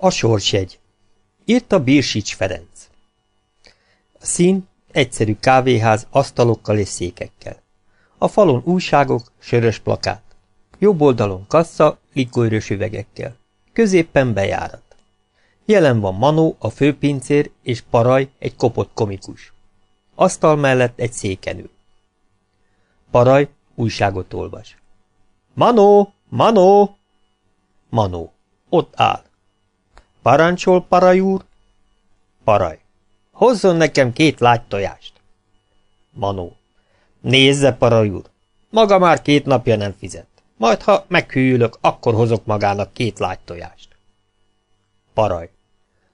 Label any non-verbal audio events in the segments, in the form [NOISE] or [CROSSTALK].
A sorsjegy. Írta Birsics Ferenc. A szín egyszerű kávéház asztalokkal és székekkel. A falon újságok, sörös plakát. Jobb oldalon kassa, likőrös üvegekkel. Középpen bejárat. Jelen van Manó, a főpincér, és Paraj, egy kopott komikus. Asztal mellett egy székenül. Paraj újságot olvas. Manó! Manó! Manó. Ott áll. Parancsol, Paraj úr? Paraj. Hozzon nekem két lágy tojást. Manó. Nézze, Paraj úr. Maga már két napja nem fizet. Majd, ha meghűlök, akkor hozok magának két lágy tojást. Paraj.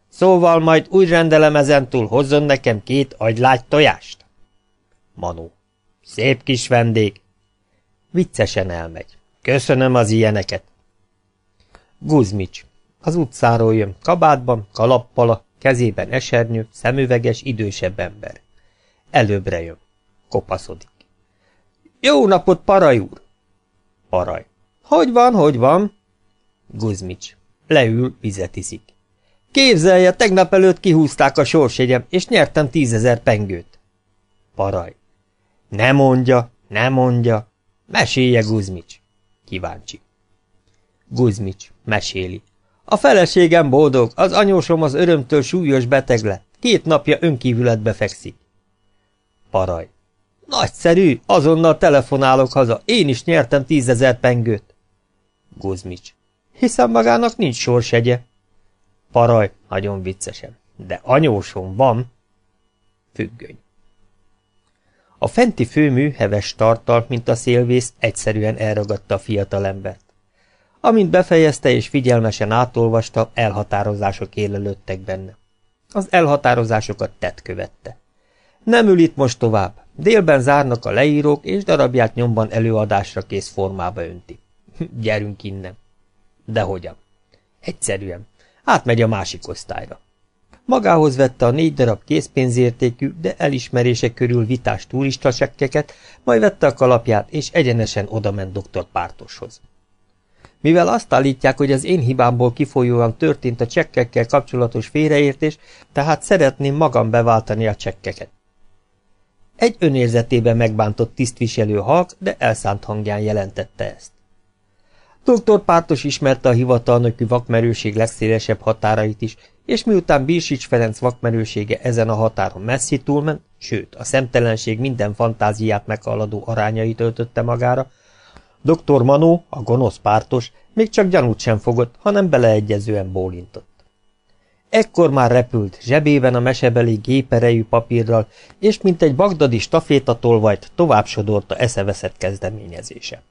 Szóval majd úgy rendelem ezentúl, hozzon nekem két agylágy tojást? Manó. Szép kis vendég. Viccesen elmegy. Köszönöm az ilyeneket. Guzmics. Az utcáról jön, kabátban, kalappala, kezében esernyő, szemüveges, idősebb ember. Előbbre jön. Kopaszodik. Jó napot, Paraj úr! Paraj. Hogy van, hogy van? Guzmics. Leül, vizet iszik. Képzelje, tegnap előtt kihúzták a sorsjegyem, és nyertem tízezer pengőt. Paraj. Ne mondja, ne mondja. Mesélje, Guzmics. Kíváncsi. Guzmics. Meséli. A feleségem boldog, az anyósom az örömtől súlyos beteg lett. Két napja önkívületbe fekszik. Paraj. Nagyszerű, azonnal telefonálok haza, én is nyertem tízezer pengőt. Guzmics. Hiszen magának nincs sorsegye. Paraj, nagyon viccesen. De anyósom van. Függöny. A fenti főmű heves tartal, mint a szélvész, egyszerűen elragadta a fiatalembert. Amint befejezte és figyelmesen átolvasta, elhatározások élelődtek benne. Az elhatározásokat tett követte. Nem ül itt most tovább. Délben zárnak a leírók, és darabját nyomban előadásra kész formába önti. [LAUGHS] Gyerünk innen. De hogyan? Egyszerűen. Átmegy a másik osztályra. Magához vette a négy darab készpénzértékű, de elismerése körül vitás turistasekkeket, majd vette a kalapját, és egyenesen odament dr. Pártoshoz. Mivel azt állítják, hogy az én hibámból kifolyóan történt a csekkekkel kapcsolatos félreértés, tehát szeretném magam beváltani a csekkeket. Egy önérzetében megbántott tisztviselő halk, de elszánt hangján jelentette ezt. Dr. Pártos ismerte a hivatalnoki vakmerőség legszélesebb határait is, és miután Bírsics Ferenc vakmerősége ezen a határon messzi túlment, sőt, a szemtelenség minden fantáziát meghaladó arányait öltötte magára, Dr. Manó, a gonosz pártos, még csak gyanút sem fogott, hanem beleegyezően bólintott. Ekkor már repült, zsebében a mesebeli géperejű papírral, és mint egy bagdadi stafétatolvajt tovább sodorta eszeveszett kezdeményezése.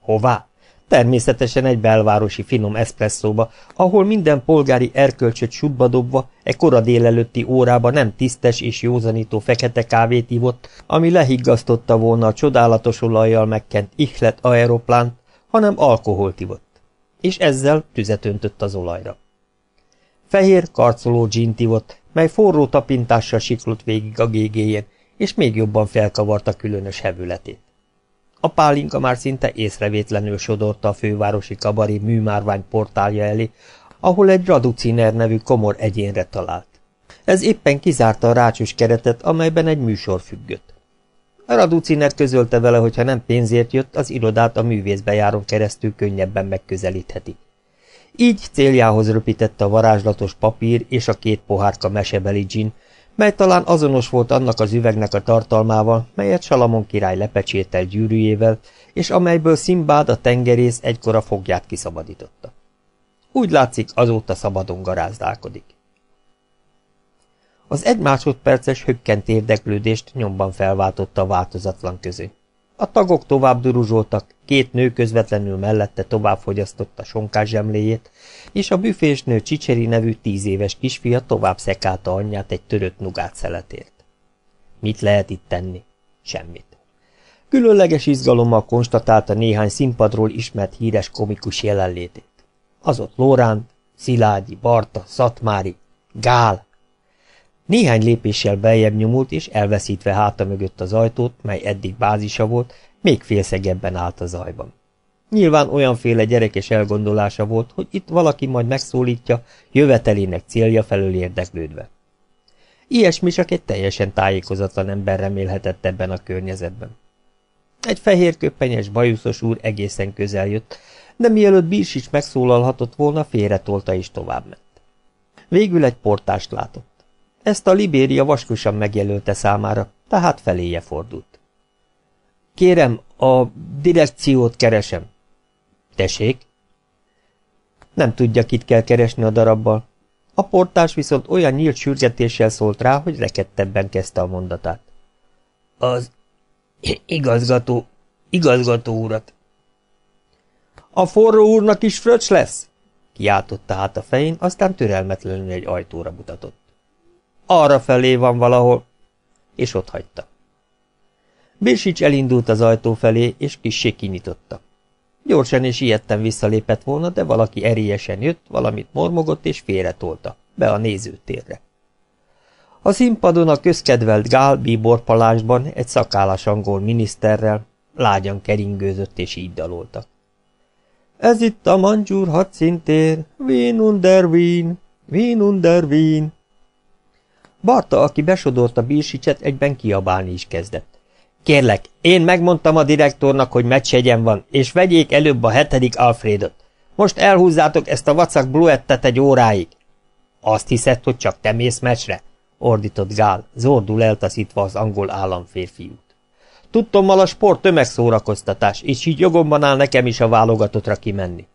Hová? Természetesen egy belvárosi finom eszpresszóba, ahol minden polgári erkölcsöt sútba dobva, e kora délelőtti órába nem tisztes és józanító fekete kávét ivott, ami lehiggasztotta volna a csodálatos olajjal megkent ihlet aeroplánt, hanem alkoholt ivott. És ezzel tüzet öntött az olajra. Fehér, karcoló dzsint ivott, mely forró tapintással siklott végig a gégéjén, és még jobban felkavarta különös hevületét. A pálinka már szinte észrevétlenül sodorta a fővárosi kabari műmárvány portálja elé, ahol egy Raduciner nevű komor egyénre talált. Ez éppen kizárta a rácsos keretet, amelyben egy műsor függött. A Raduciner közölte vele, hogy ha nem pénzért jött, az irodát a művészbejáron keresztül könnyebben megközelítheti. Így céljához röpítette a varázslatos papír és a két pohárka mesebeli gin, mely talán azonos volt annak az üvegnek a tartalmával, melyet Salamon király lepecsétel gyűrűjével, és amelyből Szimbád a tengerész egykor a fogját kiszabadította. Úgy látszik, azóta szabadon garázdálkodik. Az egy másodperces hökkent érdeklődést nyomban felváltotta a változatlan közé. A tagok tovább duruzsoltak, két nő közvetlenül mellette tovább fogyasztotta sonkás zsemléjét, és a büfésnő Csicseri nevű tíz éves kisfia tovább szekálta anyját egy törött nugát szeletért. Mit lehet itt tenni? Semmit. Különleges izgalommal konstatálta néhány színpadról ismert híres komikus jelenlétét. Az ott Lóránt, Szilágyi, Barta, Szatmári, Gál. Néhány lépéssel beljebb nyomult, és elveszítve háta mögött az ajtót, mely eddig bázisa volt, még félszegebben állt a zajban. Nyilván olyanféle gyerekes elgondolása volt, hogy itt valaki majd megszólítja, jövetelének célja felől érdeklődve. Ilyesmi csak egy teljesen tájékozatlan ember remélhetett ebben a környezetben. Egy fehér köppenyes bajuszos úr egészen közel jött, de mielőtt Bírsics megszólalhatott volna, félretolta és továbbment. Végül egy portást látott. Ezt a Libéria vaskosan megjelölte számára, tehát feléje fordult. Kérem, a direkciót keresem. Tessék? Nem tudja, kit kell keresni a darabbal. A portás viszont olyan nyílt sürgetéssel szólt rá, hogy rekettebben kezdte a mondatát. Az igazgató, igazgató urat. A forró úrnak is fröccs lesz? Kiáltotta hát a fején, aztán türelmetlenül egy ajtóra mutatott. Arra felé van valahol, és ott hagyta. Birsics elindult az ajtó felé, és kissé kinyitotta. Gyorsan és ilyetten visszalépett volna, de valaki erélyesen jött, valamit mormogott és félretolta, be a nézőtérre. A színpadon a közkedvelt Gál bíborpalásban egy szakállas angol miniszterrel lágyan keringőzött és így daloltak. Ez itt a Mancsúr hadszintér, Wien under Wien, Wien under Wien. Barta, aki besodort a bírsicset, egyben kiabálni is kezdett. Kérlek, én megmondtam a direktornak, hogy meccsegyen van, és vegyék előbb a hetedik Alfredot. Most elhúzzátok ezt a vacak bluettet egy óráig. Azt hiszed, hogy csak te mész meccsre? ordított Gál, zordul eltaszítva az angol államférfiút. Tudtommal a sport tömegszórakoztatás, és így jogomban áll nekem is a válogatottra kimenni.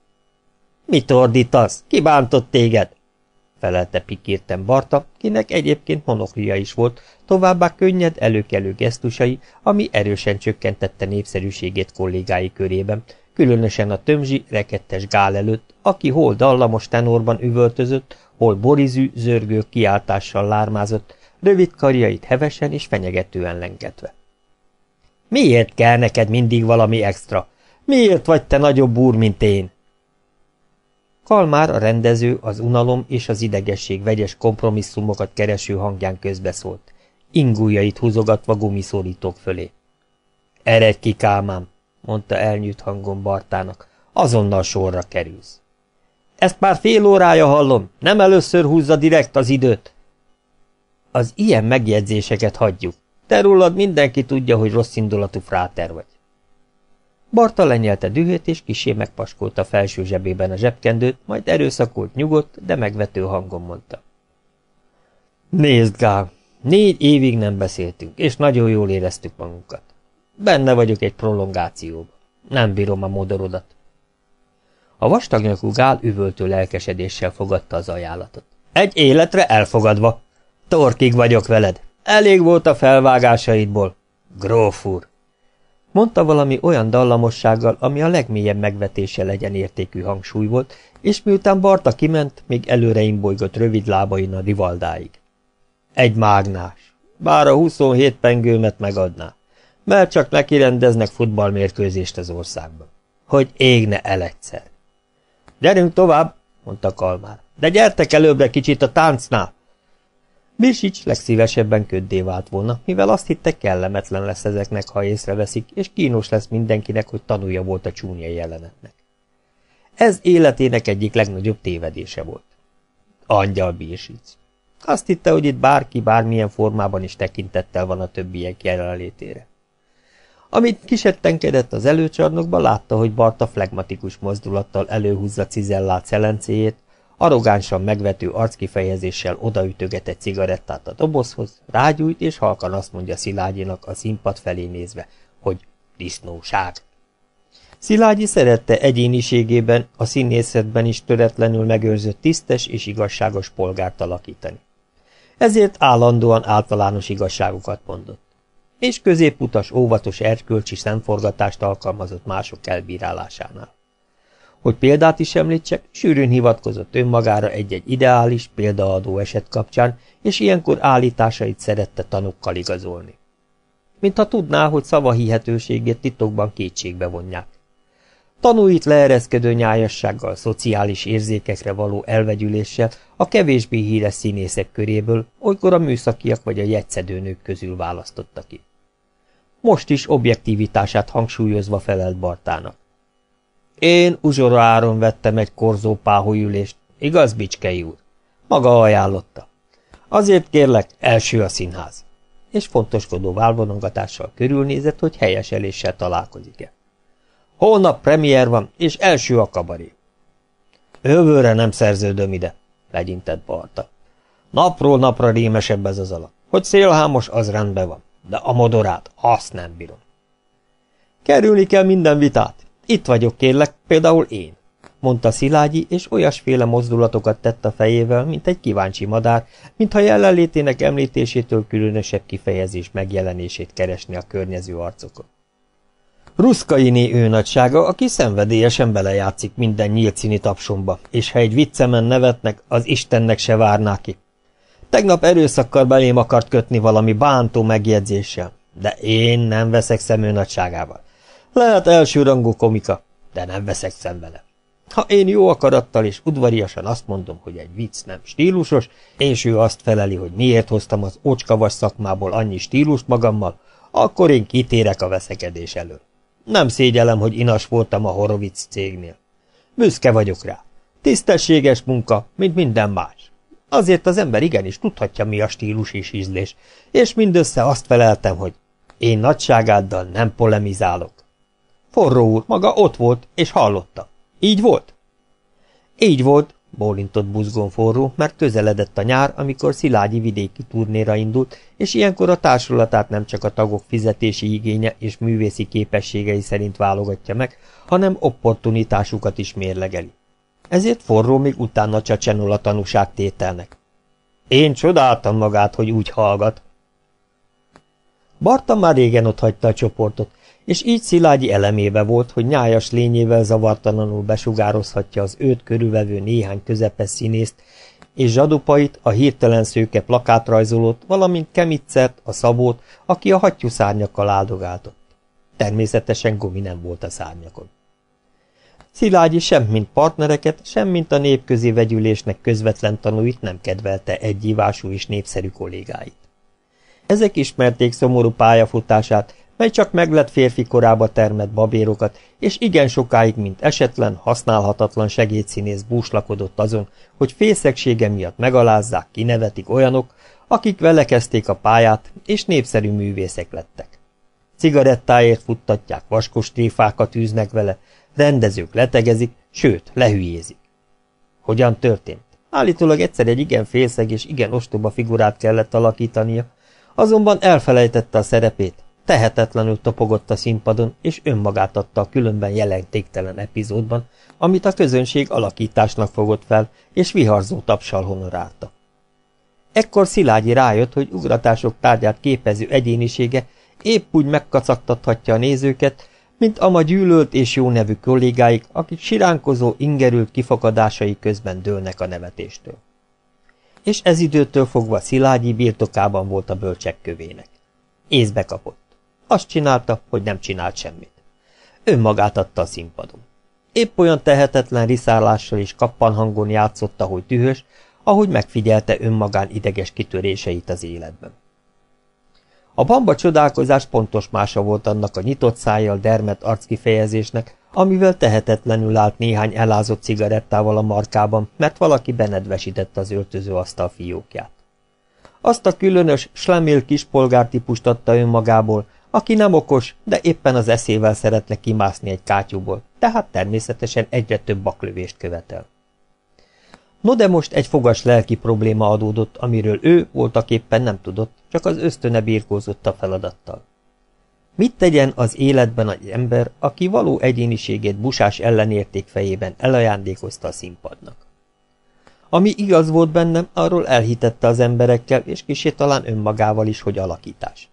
Mit ordítasz? Ki bántott téged? Felelte pikírten Barta, kinek egyébként monoklia is volt, továbbá könnyed, előkelő gesztusai, ami erősen csökkentette népszerűségét kollégái körében, különösen a tömzsi, rekettes gál előtt, aki hol dallamos tenorban üvöltözött, hol borizű, zörgő kiáltással lármázott, rövid karjait hevesen és fenyegetően lengetve. Miért kell neked mindig valami extra? Miért vagy te nagyobb úr, mint én? Kalmár a rendező, az unalom és az idegesség vegyes kompromisszumokat kereső hangján közbeszólt, ingújait húzogatva gumiszorítók fölé. Eredj ki, Kálmám, mondta elnyűjt hangon Bartának, azonnal sorra kerülsz. Ezt már fél órája hallom, nem először húzza direkt az időt. Az ilyen megjegyzéseket hagyjuk. Te rólad mindenki tudja, hogy rossz indulatú fráter vagy. Barta lenyelte dühét, és kisé megpaskolta felső zsebében a zsebkendőt, majd erőszakult nyugodt, de megvető hangon mondta. Nézd, Gál, négy évig nem beszéltünk, és nagyon jól éreztük magunkat. Benne vagyok egy prolongációba. Nem bírom a modorodat. A vastagnyakú Gál üvöltő lelkesedéssel fogadta az ajánlatot. Egy életre elfogadva. Torkig vagyok veled. Elég volt a felvágásaidból. Gróf úr mondta valami olyan dallamossággal, ami a legmélyebb megvetése legyen értékű hangsúly volt, és miután Barta kiment, még előre imbolygott rövid lábain a rivaldáig. Egy mágnás, bár a 27 pengőmet megadná, mert csak neki rendeznek futballmérkőzést az országban. Hogy égne el egyszer. Gyerünk tovább, mondta Kalmár, de gyertek előbbre kicsit a táncnál. Birsics legszívesebben köddé vált volna, mivel azt hitte kellemetlen lesz ezeknek, ha észreveszik, és kínos lesz mindenkinek, hogy tanulja volt a csúnya jelenetnek. Ez életének egyik legnagyobb tévedése volt. Angyal Birsics. Azt hitte, hogy itt bárki bármilyen formában is tekintettel van a többiek jelenlétére. Amit kisettenkedett az előcsarnokba, látta, hogy Barta flegmatikus mozdulattal előhúzza cizellált szelencéjét, Arrogánsan megvető arckifejezéssel odaütöget egy cigarettát a dobozhoz, rágyújt, és halkan azt mondja Szilágyinak a színpad felé nézve, hogy disznóság. Szilágyi szerette egyéniségében, a színészetben is töretlenül megőrzött tisztes és igazságos polgárt alakítani. Ezért állandóan általános igazságokat mondott. És középutas, óvatos erkölcsi szemforgatást alkalmazott mások elbírálásánál. Hogy példát is említsek, sűrűn hivatkozott önmagára egy-egy ideális, példaadó eset kapcsán, és ilyenkor állításait szerette tanukkal igazolni. Mintha tudná, hogy szava hihetőségét titokban kétségbe vonják. Tanúit leereszkedő nyájassággal, szociális érzékekre való elvegyüléssel a kevésbé híres színészek köréből, olykor a műszakiak vagy a jegyszedőnők közül választotta ki. Most is objektivitását hangsúlyozva felelt Bartának. Én uzsora áron vettem egy korzó páholyülést, igaz, Bicskei úr? Maga ajánlotta. Azért kérlek, első a színház. És fontoskodó válvonongatással körülnézett, hogy helyeseléssel találkozik-e. Holnap premier van, és első a kabaré. Jövőre nem szerződöm ide, legyintett Barta. Napról napra rémesebb ez az alak. Hogy szélhámos, az rendben van, de a modorát, azt nem bírom. Kerülni kell minden vitát. Itt vagyok, kérlek, például én, mondta Szilágyi, és olyasféle mozdulatokat tett a fejével, mint egy kíváncsi madár, mintha jelenlétének említésétől különösebb kifejezés megjelenését keresni a környező arcokon. Ruszkainé ő nagysága, aki szenvedélyesen belejátszik minden nyílt színi tapsomba, és ha egy viccemen nevetnek, az Istennek se várná ki. Tegnap erőszakkal belém akart kötni valami bántó megjegyzéssel, de én nem veszek szemő nagyságával. Lehet elsőrangú komika, de nem veszek vele. Ha én jó akarattal és udvariasan azt mondom, hogy egy vicc nem stílusos, és ő azt feleli, hogy miért hoztam az ócskavas szakmából annyi stílust magammal, akkor én kitérek a veszekedés elől. Nem szégyelem, hogy inas voltam a Horovic cégnél. Büszke vagyok rá. Tisztességes munka, mint minden más. Azért az ember igenis tudhatja, mi a stílus és ízlés, és mindössze azt feleltem, hogy én nagyságáddal nem polemizálok. Forró úr maga ott volt, és hallotta. Így volt? Így volt, bólintott buzgón forró, mert közeledett a nyár, amikor Szilágyi vidéki turnéra indult, és ilyenkor a társulatát nem csak a tagok fizetési igénye és művészi képességei szerint válogatja meg, hanem opportunitásukat is mérlegeli. Ezért forró még utána csacsenol a tanúságtételnek. Én csodáltam magát, hogy úgy hallgat. Barta már régen ott hagyta a csoportot, és így Szilágyi elemébe volt, hogy nyájas lényével zavartalanul besugározhatja az őt körülvevő néhány közepes színészt, és zsadupait, a hirtelen szőke plakátrajzolót, valamint Kemitzert, a szabót, aki a hattyú szárnyakkal áldogáltott. Természetesen Gomi nem volt a szárnyakon. Szilágyi sem mint partnereket, sem mint a népközi vegyülésnek közvetlen tanúit nem kedvelte egyívású és népszerű kollégáit. Ezek ismerték szomorú pályafutását, mely csak meglett férfi korába termett babérokat, és igen sokáig, mint esetlen, használhatatlan segédszínész búslakodott azon, hogy fészegsége miatt megalázzák, kinevetik olyanok, akik vele kezdték a pályát, és népszerű művészek lettek. Cigarettáért futtatják, vaskos tréfákat űznek vele, rendezők letegezik, sőt, lehülyézik. Hogyan történt? Állítólag egyszer egy igen félszeg és igen ostoba figurát kellett alakítania, azonban elfelejtette a szerepét, tehetetlenül topogott a színpadon, és önmagát adta a különben jelentéktelen epizódban, amit a közönség alakításnak fogott fel, és viharzó tapsal honorálta. Ekkor Szilágyi rájött, hogy ugratások tárgyát képező egyénisége épp úgy megkacagtathatja a nézőket, mint ama gyűlölt és jó nevű kollégáik, akik siránkozó, ingerült kifakadásai közben dőlnek a nevetéstől. És ez időtől fogva Szilágyi birtokában volt a bölcsek kövének. Észbe kapott. Azt csinálta, hogy nem csinált semmit. Önmagát adta a színpadon. Épp olyan tehetetlen riszállással és kappanhangon játszott, ahogy dühös, ahogy megfigyelte önmagán ideges kitöréseit az életben. A bamba csodálkozás pontos mása volt annak a nyitott szájjal dermet arckifejezésnek, amivel tehetetlenül állt néhány elázott cigarettával a markában, mert valaki benedvesítette az öltöző asztal fiókját. Azt a különös, slemil kispolgártípust adta önmagából, aki nem okos, de éppen az eszével szeretne kimászni egy kátyúból, tehát természetesen egyre több baklövést követel. No de most egy fogas lelki probléma adódott, amiről ő voltak éppen nem tudott, csak az ösztöne birkózott a feladattal. Mit tegyen az életben egy ember, aki való egyéniségét busás ellenérték fejében elajándékozta a színpadnak? Ami igaz volt bennem, arról elhitette az emberekkel, és kisé talán önmagával is, hogy alakítás.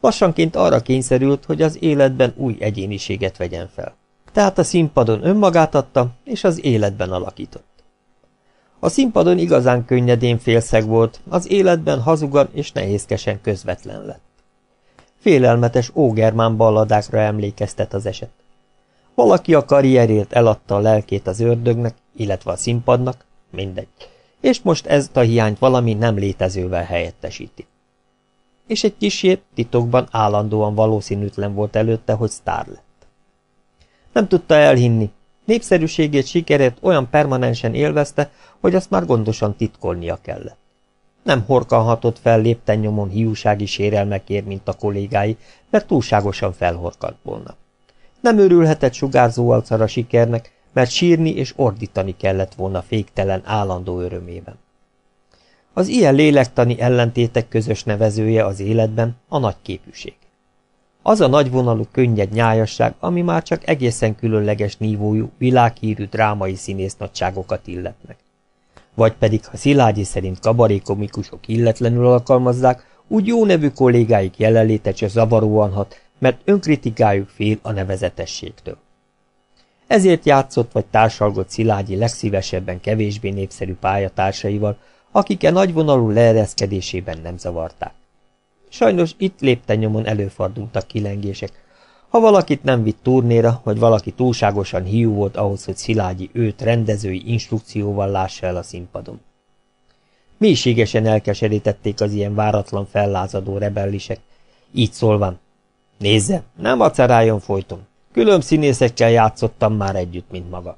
Lassanként arra kényszerült, hogy az életben új egyéniséget vegyen fel. Tehát a színpadon önmagát adta, és az életben alakított. A színpadon igazán könnyedén félszeg volt, az életben hazugan és nehézkesen közvetlen lett. Félelmetes ógermán balladákra emlékeztet az eset. Valaki a karrierért eladta a lelkét az ördögnek, illetve a színpadnak, mindegy, és most ezt a hiányt valami nem létezővel helyettesíti és egy kisért titokban állandóan valószínűtlen volt előtte, hogy sztár lett. Nem tudta elhinni, Népszerűségét, sikerét olyan permanensen élvezte, hogy azt már gondosan titkolnia kellett. Nem horkanhatott fel lépten nyomon hiúsági sérelmekért, mint a kollégái, mert túlságosan felhorkant volna. Nem örülhetett sugárzó a sikernek, mert sírni és ordítani kellett volna féktelen állandó örömében. Az ilyen lélektani ellentétek közös nevezője az életben a nagy képűség. Az a nagyvonalú könnyed nyájasság, ami már csak egészen különleges nívójú, világhírű drámai színész nagyságokat illetnek. Vagy pedig, ha Szilágyi szerint kabarékomikusok illetlenül alkalmazzák, úgy jó nevű kollégáik jelenléte csak zavaróan hat, mert önkritikájuk fél a nevezetességtől. Ezért játszott vagy társalgott Szilágyi legszívesebben kevésbé népszerű pályatársaival, akik e nagyvonalú leereszkedésében nem zavarták. Sajnos itt lépten nyomon előfordultak kilengések. Ha valakit nem vitt turnéra, vagy valaki túlságosan hiú volt ahhoz, hogy Szilágyi őt rendezői instrukcióval lássa el a színpadon. Mélységesen elkeserítették az ilyen váratlan fellázadó rebellisek, így szólván. Nézze, nem aceráljon folyton. Külön színészekkel játszottam már együtt, mint maga.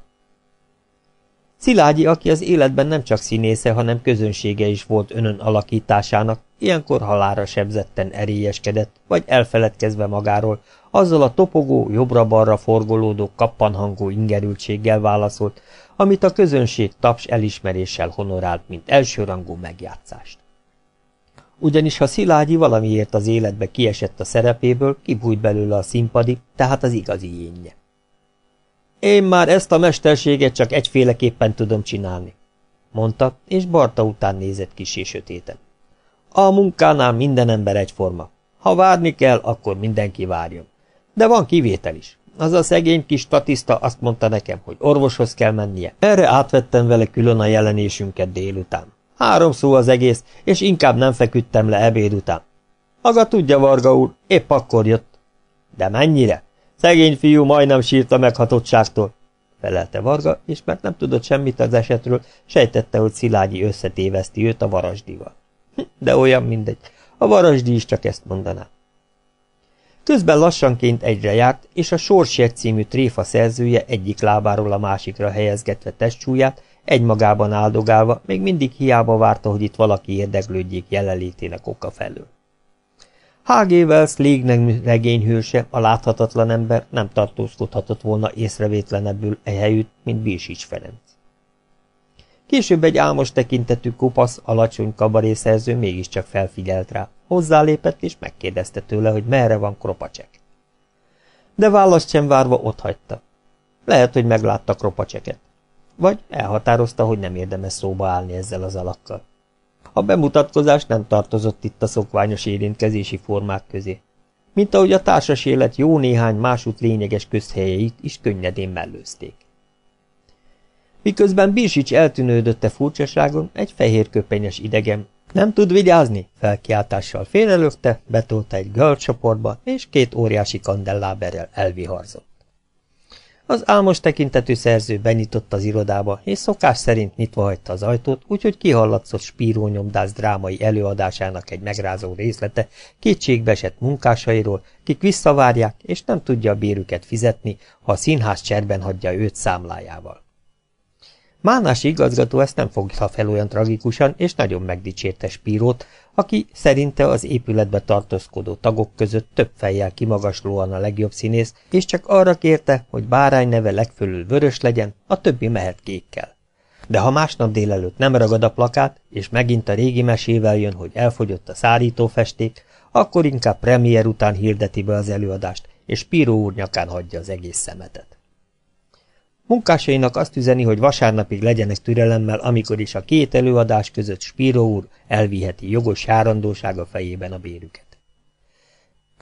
Szilágyi, aki az életben nem csak színésze, hanem közönsége is volt önön alakításának, ilyenkor halára sebzetten erélyeskedett, vagy elfeledkezve magáról, azzal a topogó, jobbra-balra forgolódó kappanhangú ingerültséggel válaszolt, amit a közönség taps elismeréssel honorált, mint elsőrangú megjátszást. Ugyanis ha Szilágyi valamiért az életbe kiesett a szerepéből, kibújt belőle a színpadi, tehát az igazi énje. Én már ezt a mesterséget csak egyféleképpen tudom csinálni, mondta, és Barta után nézett kisé sötéten. A munkánál minden ember egyforma. Ha várni kell, akkor mindenki várjon. De van kivétel is. Az a szegény kis statiszta azt mondta nekem, hogy orvoshoz kell mennie. Erre átvettem vele külön a jelenésünket délután. Három szó az egész, és inkább nem feküdtem le ebéd után. Maga tudja, Varga úr, épp akkor jött. De mennyire? Szegény fiú majdnem sírt a meghatottságtól, felelte Varga, és mert nem tudott semmit az esetről, sejtette, hogy Szilágyi összetéveszti őt a varasdival. Hm, de olyan mindegy, a varasdi is csak ezt mondaná. Közben lassanként egyre járt, és a Sorsért című tréfa szerzője egyik lábáról a másikra helyezgetve testsúlyát, egymagában áldogálva, még mindig hiába várta, hogy itt valaki érdeklődjék jelenlétének oka felől. H.G. Wells légnemű regényhőse, a láthatatlan ember nem tartózkodhatott volna észrevétlenebbül e helyütt, mint Bírsics Ferenc. Később egy álmos tekintetű kopasz, alacsony kabarészerző mégiscsak felfigyelt rá, hozzálépett és megkérdezte tőle, hogy merre van Kropacsek. De választ sem várva otthagyta. Lehet, hogy meglátta Kropacseket. Vagy elhatározta, hogy nem érdemes szóba állni ezzel az alakkal. A bemutatkozás nem tartozott itt a szokványos érintkezési formák közé, mint ahogy a társas élet jó néhány másút lényeges közhelyeit is könnyedén mellőzték. Miközben Bírsics eltűnődött a furcsaságon, egy fehér köpenyes idegen nem tud vigyázni, felkiáltással félrelökte, betolta egy görcsoportba, és két óriási kandelláberrel elviharzott. Az álmos tekintetű szerző benyitott az irodába, és szokás szerint nyitva hagyta az ajtót, úgyhogy kihallatszott Spíró nyomdász drámai előadásának egy megrázó részlete kétségbeesett munkásairól, kik visszavárják, és nem tudja a bérüket fizetni, ha a színház cserben hagyja őt számlájával. Mánási igazgató ezt nem fogta fel olyan tragikusan, és nagyon megdicsérte Spírót, aki szerinte az épületbe tartózkodó tagok között több fejjel kimagaslóan a legjobb színész, és csak arra kérte, hogy bárány neve legfölül vörös legyen, a többi mehet kékkel. De ha másnap délelőtt nem ragad a plakát, és megint a régi mesével jön, hogy elfogyott a szárítófesték, akkor inkább premier után hirdeti be az előadást, és Spíró úr nyakán hagyja az egész szemetet. Munkásainak azt üzeni, hogy vasárnapig legyenek türelemmel, amikor is a két előadás között Spiro úr elviheti jogos járandósága fejében a bérüket.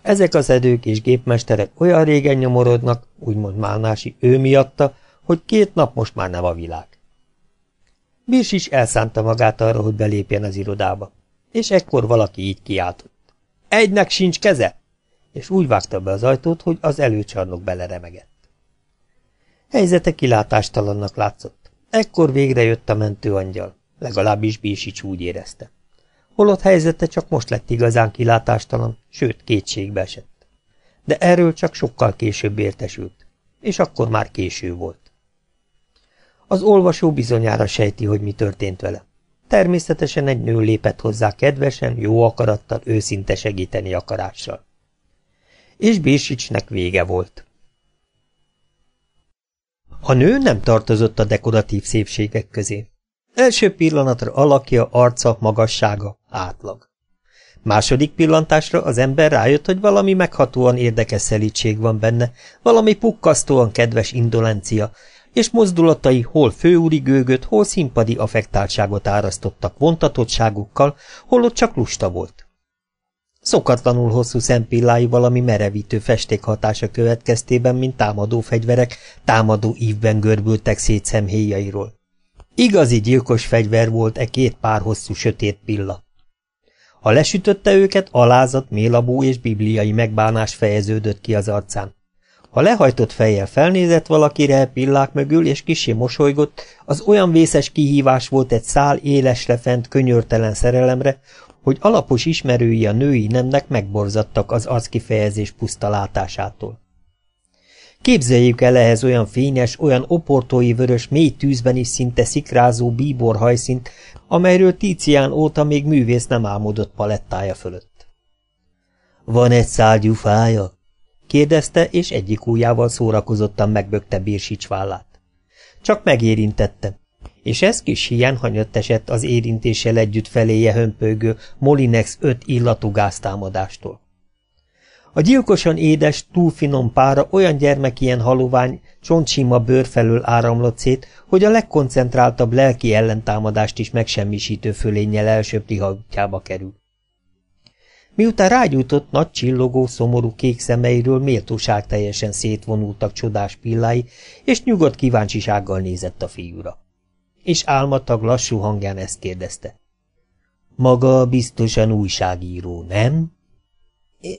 Ezek az edők és gépmesterek olyan régen nyomorodnak, úgymond Málnási ő miatta, hogy két nap most már nem a világ. Birs is elszánta magát arra, hogy belépjen az irodába, és ekkor valaki így kiáltott. Egynek sincs keze! És úgy vágta be az ajtót, hogy az előcsarnok beleremegett. Helyzete kilátástalannak látszott. Ekkor végre jött a mentőangyal, legalábbis Bísics úgy érezte. Holott helyzete csak most lett igazán kilátástalan, sőt kétségbe esett. De erről csak sokkal később értesült, és akkor már késő volt. Az olvasó bizonyára sejti, hogy mi történt vele. Természetesen egy nő lépett hozzá kedvesen, jó akarattal, őszinte segíteni akarással. És Birsicsnek vége volt. A nő nem tartozott a dekoratív szépségek közé. Első pillanatra alakja, arca, magassága átlag. Második pillantásra az ember rájött, hogy valami meghatóan érdekes szelítség van benne, valami pukkasztóan kedves indolencia, és mozdulatai hol főúri gőgöt, hol színpadi affektáltságot árasztottak vontatottságukkal, holott csak lusta volt. Szokatlanul hosszú szempillái valami merevítő festék hatása következtében, mint támadó fegyverek, támadó ívben görbültek szét szemhéjairól. Igazi gyilkos fegyver volt e két pár hosszú sötét pilla. Ha lesütötte őket, alázat, mélabú és bibliai megbánás fejeződött ki az arcán. Ha lehajtott fejjel felnézett valakire pillák mögül, és kisé mosolygott, az olyan vészes kihívás volt egy szál élesre fent könyörtelen szerelemre, hogy alapos ismerői a női nemnek megborzadtak az arckifejezés puszta látásától. Képzeljük el ehhez olyan fényes, olyan oportói vörös, mély tűzben is szinte szikrázó bíbor hajszint, amelyről Tícián óta még művész nem álmodott palettája fölött. Van egy szál fája? kérdezte, és egyik ujjával szórakozottan megbökte Birsics vállát. Csak megérintette, és ez kis hián hanyat esett az érintéssel együtt feléje hömpögő Molinex öt illatú gáztámadástól. A gyilkosan édes, túlfinom pára olyan gyermekien halovány, csontsima bőr felől áramlott szét, hogy a legkoncentráltabb lelki ellentámadást is megsemmisítő fölénnyel elsöpri, ha útjába kerül. Miután rágyújtott nagy csillogó, szomorú kék szemeiről méltóság teljesen szétvonultak csodás pillái, és nyugodt kíváncsisággal nézett a fiúra. És álmatag lassú hangján ezt kérdezte. Maga biztosan újságíró, nem?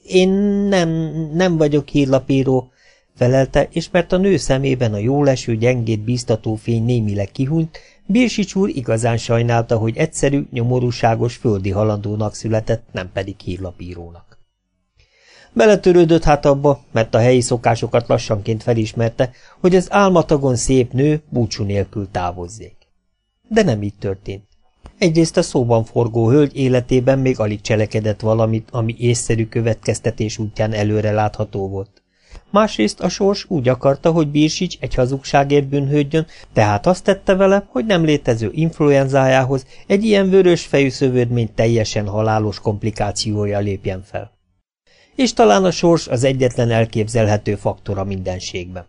Én nem, nem vagyok hírlapíró, felelte, és mert a nő szemében a jóleső, gyengét bíztató fény némileg kihunyt, Birsics úr igazán sajnálta, hogy egyszerű, nyomorúságos földi halandónak született, nem pedig hírlapírónak. Beletörődött hát abba, mert a helyi szokásokat lassanként felismerte, hogy az álmatagon szép nő búcsú nélkül távozzék. De nem így történt. Egyrészt a szóban forgó hölgy életében még alig cselekedett valamit, ami észszerű következtetés útján előre látható volt. Másrészt a sors úgy akarta, hogy Bírsics egy hazugságért bűnhődjön, tehát azt tette vele, hogy nem létező influenzájához egy ilyen vörös fejű szövődmény teljesen halálos komplikációja lépjen fel. És talán a sors az egyetlen elképzelhető faktora mindenségben.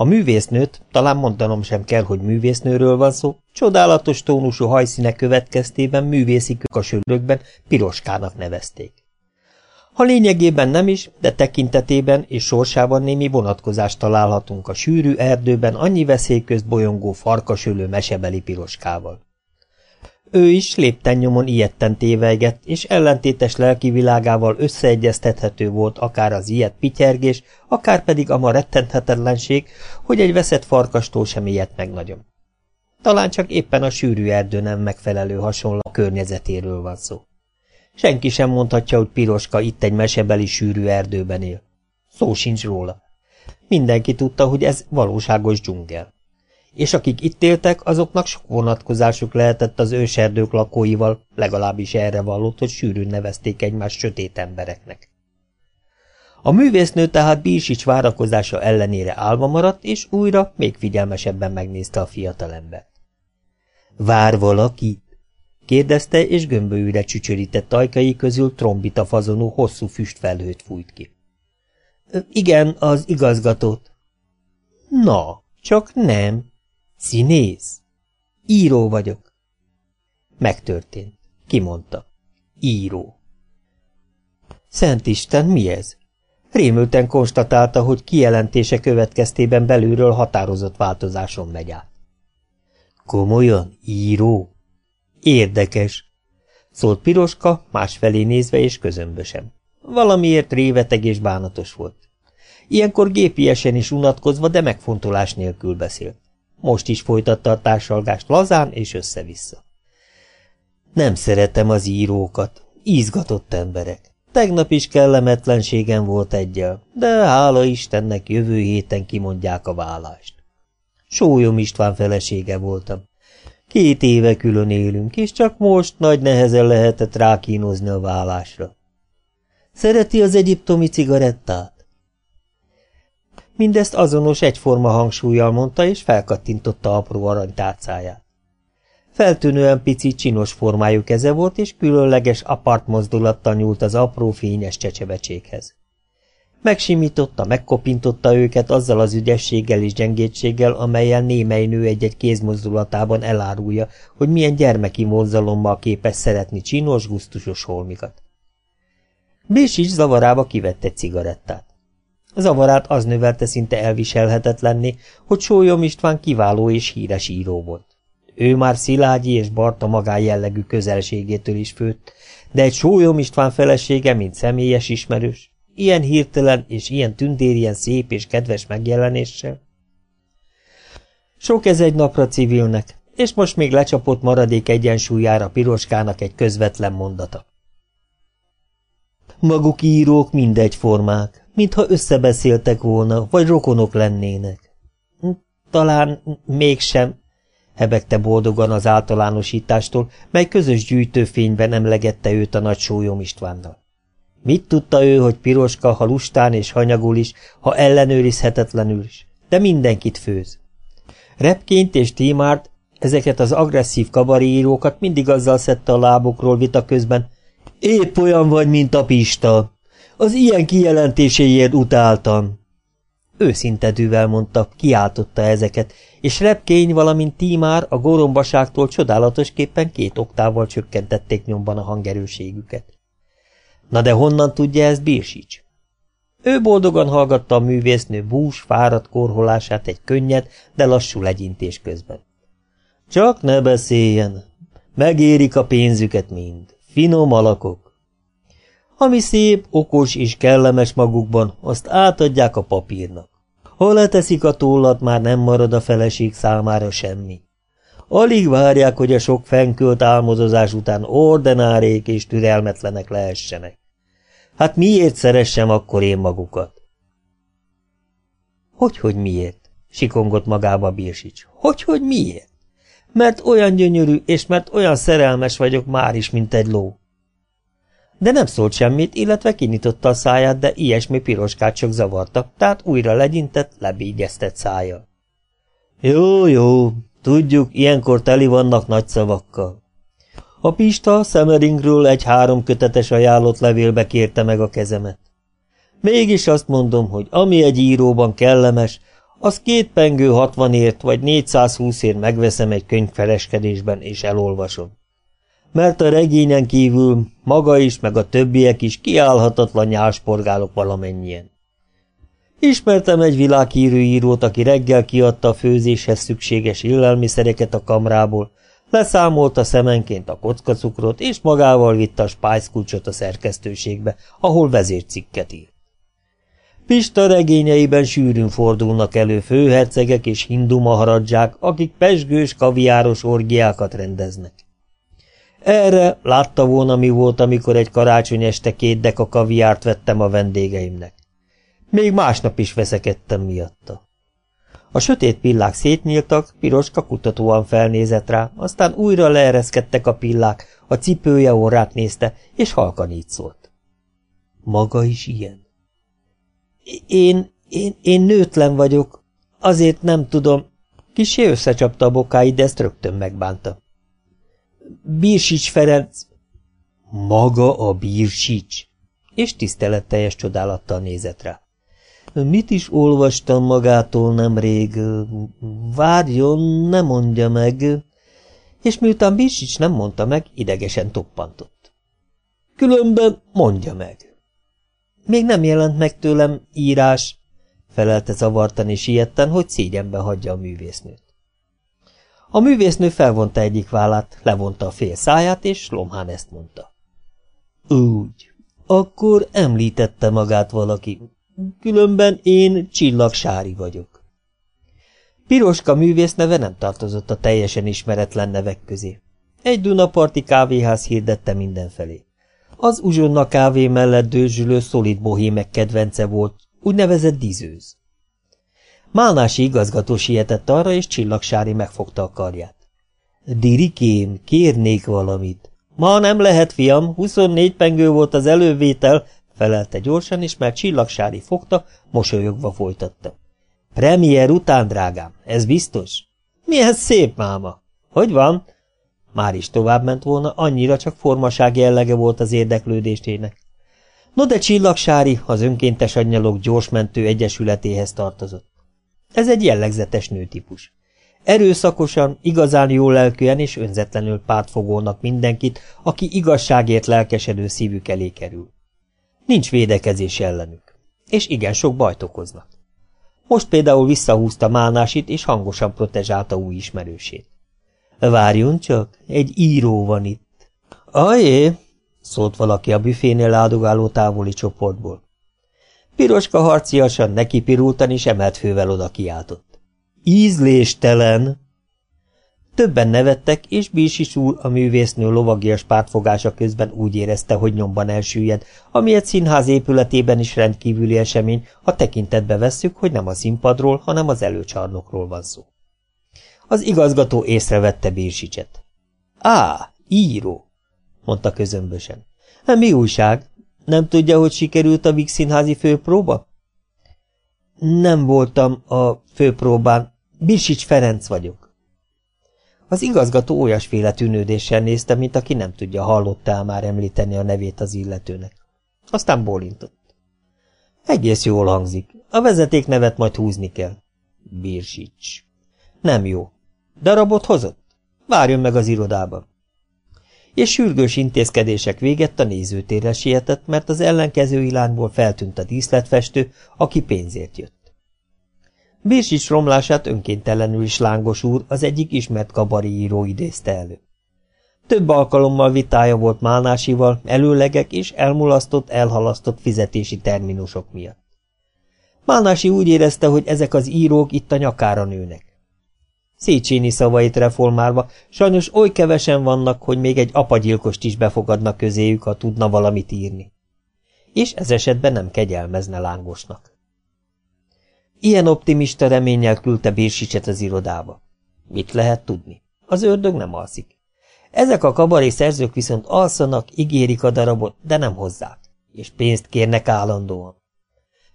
A művésznőt, talán mondanom sem kell, hogy művésznőről van szó, csodálatos tónusú hajszíne következtében művészi kökasörökben piroskának nevezték. Ha lényegében nem is, de tekintetében és sorsában némi vonatkozást találhatunk a sűrű erdőben annyi veszély közt bolyongó farkasölő mesebeli piroskával. Ő is lépten nyomon ilyetten tévejgett, és ellentétes lelki világával összeegyeztethető volt akár az ilyet pityergés, akár pedig a ma rettenthetetlenség, hogy egy veszett farkastól sem ilyet meg nagyon. Talán csak éppen a sűrű erdő nem megfelelő hasonló környezetéről van szó. Senki sem mondhatja, hogy Piroska itt egy mesebeli sűrű erdőben él. Szó sincs róla. Mindenki tudta, hogy ez valóságos dzsungel. És akik itt éltek, azoknak sok vonatkozásuk lehetett az őserdők lakóival, legalábbis erre vallott, hogy sűrűn nevezték egymást sötét embereknek. A művésznő tehát Bírsics várakozása ellenére álva maradt, és újra még figyelmesebben megnézte a fiatalembert. Vár valaki? kérdezte, és gömbölyűre csücsörített ajkai közül trombita fazonú hosszú füstfelhőt fújt ki. Igen, az igazgatót. Na, csak nem. Színész? Író vagyok. Megtörtént. Kimondta. Író. Szent Isten, mi ez? Rémülten konstatálta, hogy kijelentése következtében belülről határozott változáson megy át. Komolyan? Író? Érdekes, szólt Piroska, másfelé nézve és közömbösen. Valamiért réveteg és bánatos volt. Ilyenkor gépiesen is unatkozva, de megfontolás nélkül beszélt. Most is folytatta a társalgást lazán és össze-vissza. Nem szeretem az írókat, ízgatott emberek. Tegnap is kellemetlenségem volt egyel, de hála Istennek jövő héten kimondják a vállást. Sólyom István felesége voltam. Két éve külön élünk, és csak most nagy nehezen lehetett rákínozni a vállásra. Szereti az egyiptomi cigarettát? Mindezt azonos egyforma hangsúlyjal mondta, és felkattintotta apró aranytárcáját. Feltűnően pici, csinos formájú keze volt, és különleges apart mozdulattal nyúlt az apró, fényes csecsebecsékhez. Megsimította, megkopintotta őket azzal az ügyességgel és gyengétséggel, amelyel némely nő egy-egy kézmozdulatában elárulja, hogy milyen gyermeki mozzalommal képes szeretni csinos, gusztusos holmikat. Bésics zavarába kivett cigarettát. Zavarát az növelte szinte elviselhetetlenné, hogy Sólyom István kiváló és híres író volt. Ő már Szilágyi és Barta magán jellegű közelségétől is főtt, de egy Sólyom István felesége, mint személyes ismerős, ilyen hirtelen és ilyen tündérien szép és kedves megjelenéssel. Sok ez egy napra civilnek, és most még lecsapott maradék egyensúlyára Piroskának egy közvetlen mondata. Maguk írók mindegyformák, mintha összebeszéltek volna, vagy rokonok lennének. Talán mégsem, hebegte boldogan az általánosítástól, mely közös gyűjtőfényben emlegette őt a nagy sólyom Istvánnal. Mit tudta ő, hogy Piroska, ha lustán és hanyagul is, ha ellenőrizhetetlenül is, de mindenkit főz. Repként és Tímárt, ezeket az agresszív kabaríírókat mindig azzal szedte a lábukról vita közben, épp olyan vagy, mint a Pista. Az ilyen kijelentéséért utáltam. Őszinte dűvel mondta, kiáltotta ezeket, és Repkény, valamint Tímár a gorombaságtól csodálatosképpen két oktával csökkentették nyomban a hangerőségüket. Na de honnan tudja ezt Birsics? Ő boldogan hallgatta a művésznő bús, fáradt korholását egy könnyed, de lassú legyintés közben. Csak ne beszéljen, megérik a pénzüket mind, finom alakok. Ami szép, okos és kellemes magukban, azt átadják a papírnak. Ha leteszik a tollat, már nem marad a feleség számára semmi. Alig várják, hogy a sok fenkölt álmodozás után ordenárék és türelmetlenek lehessenek. Hát miért szeressem akkor én magukat? Hogy-hogy miért? Sikongott magába Birsics. Hogy-hogy miért? Mert olyan gyönyörű, és mert olyan szerelmes vagyok már is, mint egy ló. De nem szólt semmit, illetve kinyitotta a száját, de ilyesmi piroskát csak zavartak, tehát újra legyintett, lebígyeztett szája. Jó, jó, tudjuk, ilyenkor teli vannak nagy szavakkal. A Pista Szemeringről egy három kötetes ajánlott levélbe kérte meg a kezemet. Mégis azt mondom, hogy ami egy íróban kellemes, az két pengő hatvanért vagy 420 ért megveszem egy könyvfeleskedésben és elolvasom mert a regényen kívül maga is, meg a többiek is kiállhatatlan nyálsporgálok valamennyien. Ismertem egy világhírű írót, aki reggel kiadta a főzéshez szükséges illelmiszereket a kamrából, leszámolta szemenként a kockacukrot, és magával vitte a spájzkulcsot a szerkesztőségbe, ahol vezércikket írt. Pista regényeiben sűrűn fordulnak elő főhercegek és hindu maharadzsák, akik pesgős, kaviáros orgiákat rendeznek. Erre látta volna, mi volt, amikor egy karácsony este két deka kaviárt vettem a vendégeimnek. Még másnap is veszekedtem miatta. A sötét pillák szétnyíltak, piroska kutatóan felnézett rá, aztán újra leereszkedtek a pillák, a cipője orrát nézte, és halkan így szólt. Maga is ilyen? Én, én, én nőtlen vagyok, azért nem tudom. Kisé összecsapta a bokáit, de ezt rögtön megbánta. Bírsics Ferenc. Maga a Bírsics. És tiszteletteljes csodálattal nézett rá. Mit is olvastam magától nemrég? Várjon, ne mondja meg. És miután Bírsics nem mondta meg, idegesen toppantott. Különben mondja meg. Még nem jelent meg tőlem írás, felelte zavartan és ilyetten, hogy szégyenbe hagyja a művésznőt. A művésznő felvonta egyik vállát, levonta a fél száját, és Lomhán ezt mondta. Úgy, akkor említette magát valaki. Különben én csillagsári vagyok. Piroska művész neve nem tartozott a teljesen ismeretlen nevek közé. Egy Dunaparti kávéház hirdette mindenfelé. Az uzsonna kávé mellett dőzsülő szolid bohémek kedvence volt, úgynevezett dizőz. Mánási igazgató sietett arra, és Csillagsári megfogta a karját. Dirikém, kérnék valamit. Ma nem lehet, fiam, 24 pengő volt az elővétel, felelte gyorsan, és mert Csillagsári fogta, mosolyogva folytatta. Premier után, drágám, ez biztos? Milyen szép máma! Hogy van? Már is tovább volna, annyira csak formaság jellege volt az érdeklődéstének. No de Csillagsári az önkéntes annyalok gyorsmentő egyesületéhez tartozott. Ez egy jellegzetes nőtípus. Erőszakosan, igazán jó lelkűen és önzetlenül pártfogónak mindenkit, aki igazságért lelkesedő szívük elé kerül. Nincs védekezés ellenük, és igen sok bajt okoznak. Most például visszahúzta Mánásit, és hangosan protezsálta új ismerősét. Várjon csak, egy író van itt. Ajé, szólt valaki a büfénél áldogáló távoli csoportból. Piroska harciasan nekipirultan és emelt fővel oda kiáltott. Ízléstelen! Többen nevettek, és Bísis úr, a művésznő lovagias pártfogása közben úgy érezte, hogy nyomban elsüllyed, ami egy színház épületében is rendkívüli esemény, ha tekintetbe vesszük, hogy nem a színpadról, hanem az előcsarnokról van szó. Az igazgató észrevette Bírsicset. Á, író, mondta közömbösen. Mi újság? Nem tudja, hogy sikerült a Vix színházi főpróba? Nem voltam a főpróbán. Birsics Ferenc vagyok. Az igazgató olyasféle tűnődéssel nézte, mint aki nem tudja, hallotta már említeni a nevét az illetőnek. Aztán bólintott. Egész jól hangzik. A vezeték nevet majd húzni kell. Birsics. Nem jó. Darabot hozott? Várjon meg az irodában. És sürgős intézkedések véget a nézőtérre sietett, mert az ellenkező irányból feltűnt a díszletfestő, aki pénzért jött. Bírsics romlását önkéntelenül is Lángos úr, az egyik ismert író idézte elő. Több alkalommal vitája volt Mánásival, előlegek és elmulasztott, elhalasztott fizetési terminusok miatt. Mánási úgy érezte, hogy ezek az írók itt a nyakára nőnek. Széchenyi szavait reformálva, sajnos oly kevesen vannak, hogy még egy apagyilkost is befogadnak közéjük, ha tudna valamit írni. És ez esetben nem kegyelmezne lángosnak. Ilyen optimista reménnyel küldte Bérsicset az irodába. Mit lehet tudni? Az ördög nem alszik. Ezek a kabaré szerzők viszont alszanak, ígérik a darabot, de nem hozzák, és pénzt kérnek állandóan.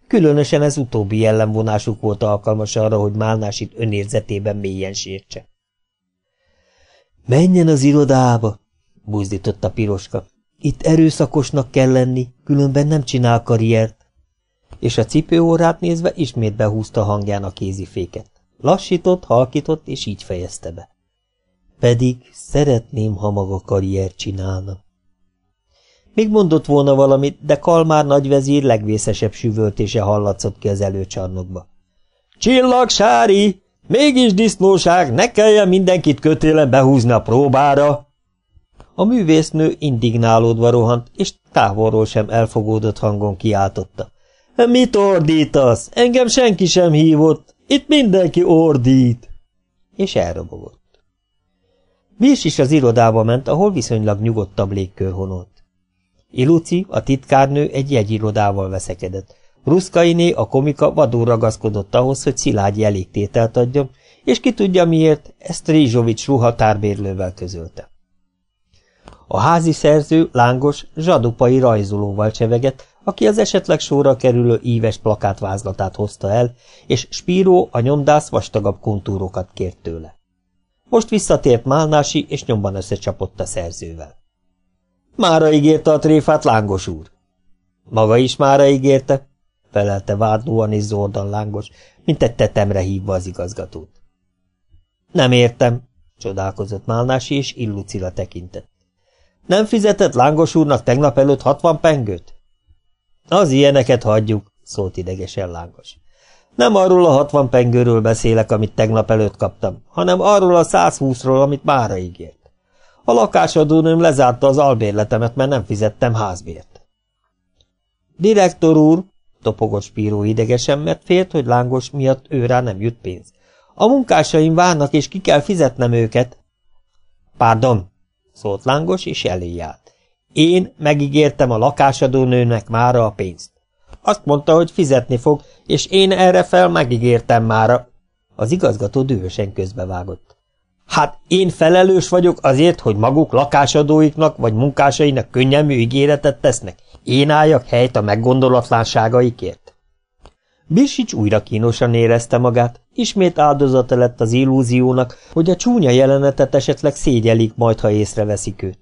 Különösen ez utóbbi jellemvonásuk volt alkalmas arra, hogy Málnásit önérzetében mélyen sértse. Menjen az irodába, buzdította Piroska. Itt erőszakosnak kell lenni, különben nem csinál karriert. És a cipőórát nézve ismét behúzta hangján a kéziféket. Lassított, halkított, és így fejezte be. Pedig szeretném, ha maga karriert csinálna. Még mondott volna valamit, de Kalmár nagyvezír legvészesebb süvöltése hallatszott ki az előcsarnokba. Csillag, Sári! Mégis disznóság, ne kelljen mindenkit kötélen behúzni a próbára! A művésznő indignálódva rohant, és távolról sem elfogódott hangon kiáltotta. Mit ordítasz? Engem senki sem hívott. Itt mindenki ordít. És elrobogott. Bís is az irodába ment, ahol viszonylag nyugodtabb légkör honolt. Iluci, a titkárnő egy jegyirodával veszekedett. Ruszkainé, a komika vadul ragaszkodott ahhoz, hogy Szilágyi elégtételt adjon, és ki tudja miért, ezt Rizsovics ruha tárbérlővel közölte. A házi szerző, lángos, zsadupai rajzolóval csevegett, aki az esetleg sorra kerülő íves plakátvázlatát hozta el, és Spíró, a nyomdász vastagabb kontúrokat kért tőle. Most visszatért Málnási, és nyomban összecsapott a szerzővel. Mára ígérte a tréfát, lángos úr. Maga is mára ígérte, felelte vádlóan és zordan lángos, mint egy tetemre hívva az igazgatót. Nem értem, csodálkozott Málnási, és Illucira tekintett. Nem fizetett lángos úrnak tegnap előtt hatvan pengőt? Az ilyeneket hagyjuk, szólt idegesen lángos. Nem arról a hatvan pengőről beszélek, amit tegnap előtt kaptam, hanem arról a 120-ról, amit mára ígért. A lakásadónőm lezárta az albérletemet, mert nem fizettem házbért. Direktor úr, topogott Spíró idegesen, mert félt, hogy lángos miatt ő rá nem jut pénz. A munkásaim várnak, és ki kell fizetnem őket. Pardon, szólt lángos, és elé állt. Én megígértem a lakásadónőnek mára a pénzt. Azt mondta, hogy fizetni fog, és én erre fel megígértem mára. Az igazgató dühösen közbevágott. Hát én felelős vagyok azért, hogy maguk lakásadóiknak vagy munkásainak könnyelmű ígéretet tesznek. Én álljak helyt a meggondolatlanságaikért. Birsics újra kínosan érezte magát, ismét áldozata lett az illúziónak, hogy a csúnya jelenetet esetleg szégyelik majd, ha észreveszik őt.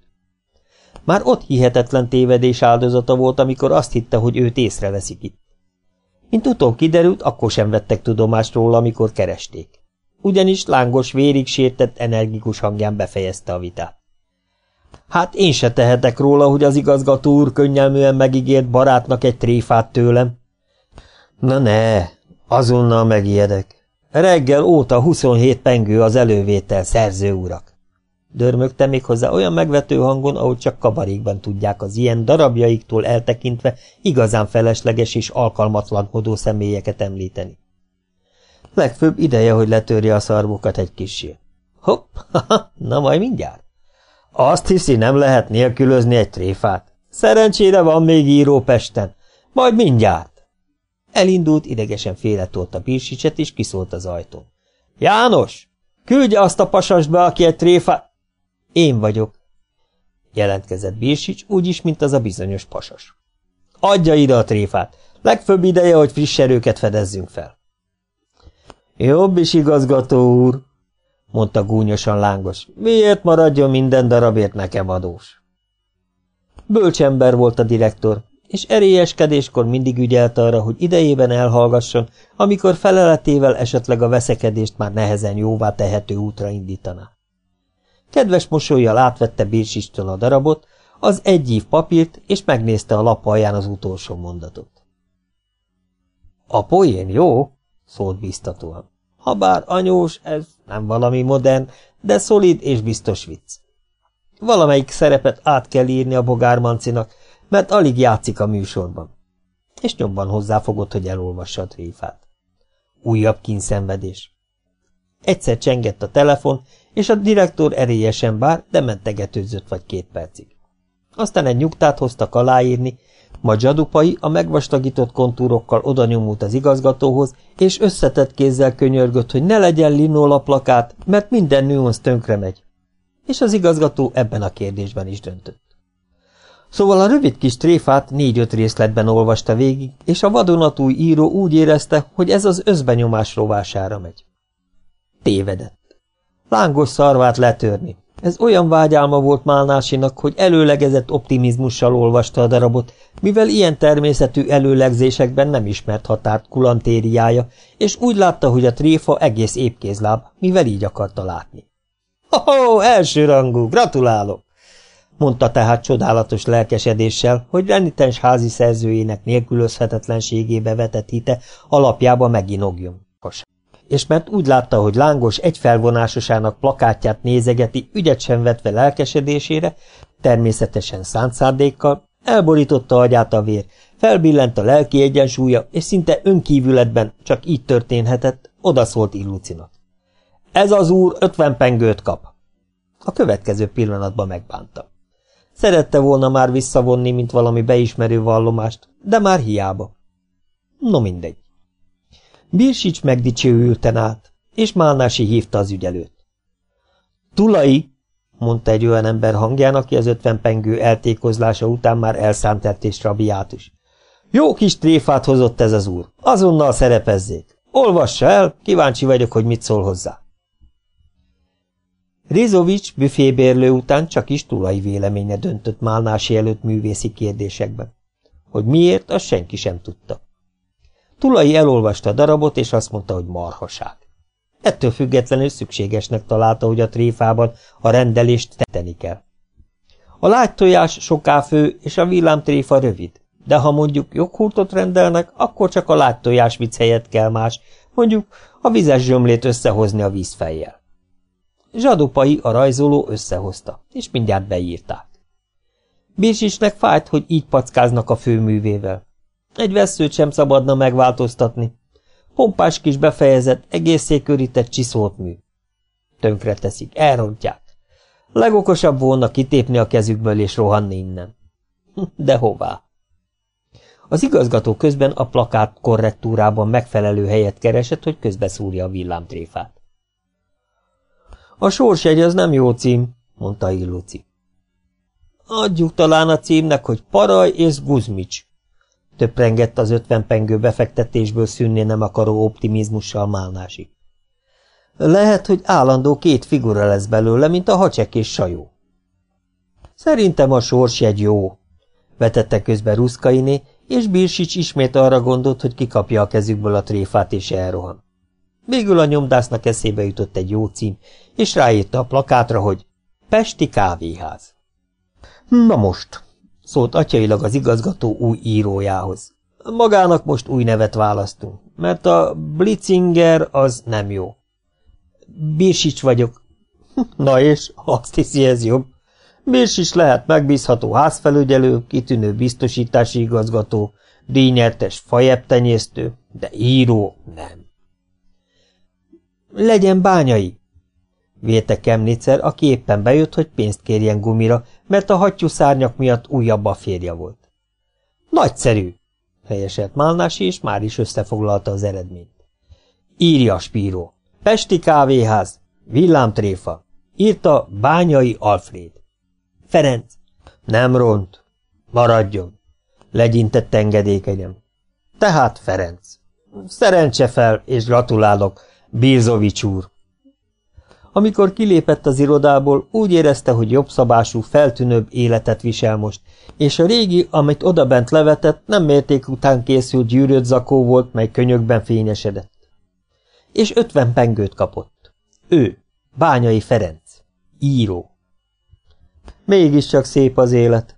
Már ott hihetetlen tévedés áldozata volt, amikor azt hitte, hogy őt észreveszik itt. Mint utol kiderült, akkor sem vettek tudomást róla, amikor keresték. Ugyanis lángos, vérig sértett, energikus hangján befejezte a vitát. Hát én se tehetek róla, hogy az igazgató úr könnyelműen megígért barátnak egy tréfát tőlem. Na ne, azonnal megijedek. Reggel óta 27 pengő az elővétel, szerző urak. Dörmögte még hozzá olyan megvető hangon, ahogy csak kabarékban tudják az ilyen darabjaiktól eltekintve igazán felesleges és alkalmatlankodó személyeket említeni. Legfőbb ideje, hogy letörje a szarvukat egy kissé. Hopp, na majd mindjárt. Azt hiszi, nem lehet nélkülözni egy tréfát. Szerencsére van még író Pesten. Majd mindjárt. Elindult, idegesen félretolt a bírsicset, és kiszólt az ajtón. János, küldje azt a pasast be, aki egy tréfát... Én vagyok, jelentkezett Bírsics, úgyis, mint az a bizonyos pasas. Adja ide a tréfát, legfőbb ideje, hogy friss erőket fedezzünk fel. Jobb is, igazgató úr, mondta gúnyosan lángos. Miért maradjon minden darabért nekem adós? Bölcsember volt a direktor, és erélyeskedéskor mindig ügyelt arra, hogy idejében elhallgasson, amikor feleletével esetleg a veszekedést már nehezen jóvá tehető útra indítaná. Kedves mosolyjal átvette Birsistől a darabot, az egy papírt, és megnézte a lap alján az utolsó mondatot. A poén jó, szólt biztatóan. Habár anyós, ez nem valami modern, de szolid és biztos vicc. Valamelyik szerepet át kell írni a bogármancinak, mert alig játszik a műsorban. És nyomban hozzáfogott, hogy elolvassa a tréfát. Újabb kínszenvedés. Egyszer csengett a telefon, és a direktor erélyesen bár, de mentegetőzött vagy két percig. Aztán egy nyugtát hoztak aláírni, majd zsadupai a megvastagított kontúrokkal oda nyomult az igazgatóhoz, és összetett kézzel könyörgött, hogy ne legyen linólaplakát, mert minden nüansz tönkre megy. És az igazgató ebben a kérdésben is döntött. Szóval a rövid kis tréfát négy-öt részletben olvasta végig, és a vadonatúj író úgy érezte, hogy ez az özbenyomás rovására megy. Tévedett. Lángos szarvát letörni. Ez olyan vágyálma volt Málnásinak, hogy előlegezett optimizmussal olvasta a darabot, mivel ilyen természetű előlegzésekben nem ismert határt kulantériája, és úgy látta, hogy a tréfa egész épkézláb, mivel így akarta látni. Ho-ho, első rangú, gratulálok! mondta tehát csodálatos lelkesedéssel, hogy renitens házi szerzőjének nélkülözhetetlenségébe vetett hite alapjába meginogjon és mert úgy látta, hogy lángos egy felvonásosának plakátját nézegeti, ügyet sem vetve lelkesedésére, természetesen szántszárdékkal, elborította agyát a vér, felbillent a lelki egyensúlya, és szinte önkívületben, csak így történhetett, odaszólt Illucinak. Ez az úr ötven pengőt kap. A következő pillanatban megbánta. Szerette volna már visszavonni, mint valami beismerő vallomást, de már hiába. No mindegy. Birsics megdicsőülten át, és Málnási hívta az ügyelőt. Tulai, mondta egy olyan ember hangján, aki az ötven pengő eltékozlása után már elszántett és rabiátus. Jó kis tréfát hozott ez az úr, azonnal szerepezzék. Olvassa el, kíváncsi vagyok, hogy mit szól hozzá. Rizovics büfébérlő után csak is tulai véleménye döntött Málnási előtt művészi kérdésekben. Hogy miért, azt senki sem tudta. Tulai elolvasta a darabot, és azt mondta, hogy marhaság. Ettől függetlenül szükségesnek találta, hogy a tréfában a rendelést tenni kell. A lágytojás soká fő, és a villámtréfa rövid, de ha mondjuk joghurtot rendelnek, akkor csak a lágytojás vicc helyett kell más, mondjuk a vizes zsömlét összehozni a vízfejjel. Zsadupai a rajzoló összehozta, és mindjárt beírták. Bírsicsnek fájt, hogy így packáznak a főművével. Egy veszőt sem szabadna megváltoztatni. Pompás kis befejezett, egészé körített csiszolt mű. Tönkre teszik, elrontják. Legokosabb volna kitépni a kezükből és rohanni innen. [LAUGHS] De hová? Az igazgató közben a plakát korrektúrában megfelelő helyet keresett, hogy közbeszúrja a villámtréfát. A sorsjegy az nem jó cím, mondta Illuci. Adjuk talán a címnek, hogy Paraj és Guzmics. Töprengett az ötven pengő befektetésből szűnni nem akaró optimizmussal Málnási. Lehet, hogy állandó két figura lesz belőle, mint a hacsek és sajó. Szerintem a sorsjegy jó, vetette közbe Ruszkainé, és Birsics ismét arra gondolt, hogy kikapja a kezükből a tréfát és elrohan. Végül a nyomdásznak eszébe jutott egy jó cím, és ráírta a plakátra, hogy Pesti kávéház. Na most, szólt atyailag az igazgató új írójához. Magának most új nevet választunk, mert a Blitzinger az nem jó. Birsics vagyok. [LAUGHS] Na és, azt hiszi ez jobb. Birsics lehet megbízható házfelügyelő, kitűnő biztosítási igazgató, díjnyertes fajebtenyésztő, de író nem. Legyen bányai, vélte Kemnitzer, aki éppen bejött, hogy pénzt kérjen gumira, mert a hattyú szárnyak miatt újabb a férje volt. Nagyszerű, helyeselt Málnási, és már is összefoglalta az eredményt. Írja, Spíró. Pesti kávéház, villámtréfa. Írta Bányai Alfred. Ferenc. Nem ront. Maradjon. Legyintett engedékenyem. Tehát Ferenc. Szerencse fel, és gratulálok, Bírzovics úr. Amikor kilépett az irodából, úgy érezte, hogy jobbszabású, feltűnőbb életet visel most, és a régi, amit odabent levetett, nem mérték után készült gyűrött zakó volt, mely könyökben fényesedett. És ötven pengőt kapott. Ő, Bányai Ferenc, író. Mégiscsak szép az élet,